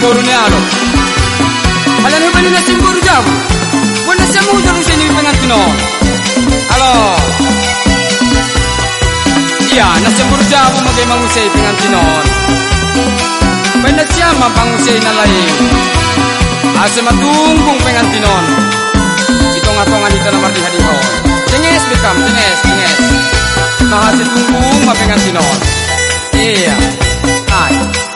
semburu ni alo. Alam ni bani na semburu jam. Wala siya mo dulu sini pengantino. Halo. Iya, na semburu jam mo kay mangusay pengantino. Pwede siya mapangusay na lain. Asa matungkong pengantinon. Ito nga tongan ito na marti hadihon. Tinges bikam, tinges, tinges. Mahasi tungkong mapengantinon. Iya. Ay.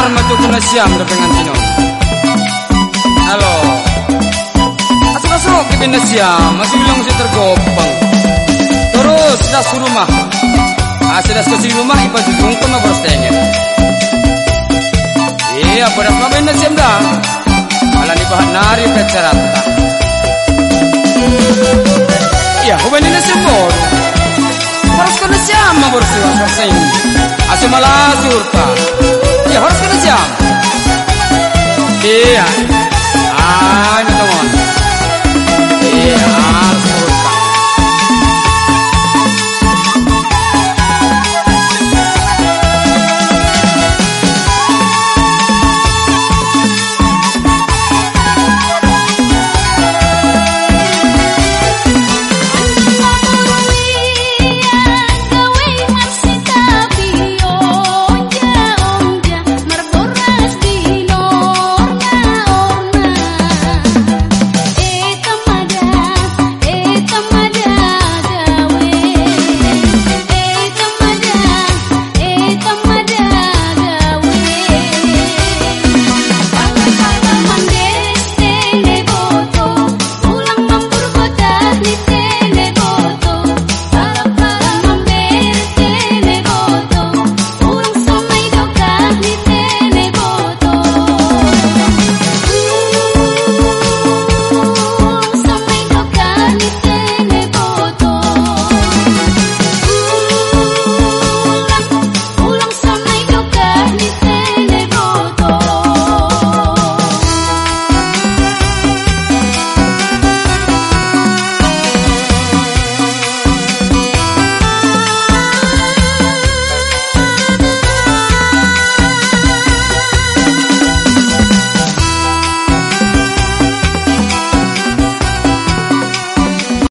Tiar matu kena siam da pengantinon. Halo. Asuk-asuk ke siam, masih bilang si tergopang. Terus suruh rumah. Ah, sudah ke rumah iba dijungkun mah berstengel. Iya, pada benda siam dah. Malah ni bahan nari pecarat. Iya, kau benda siam bor. Harus kena siam mah bersuara selesai. Asal malah surta. Ya harus kena siam. Yeah.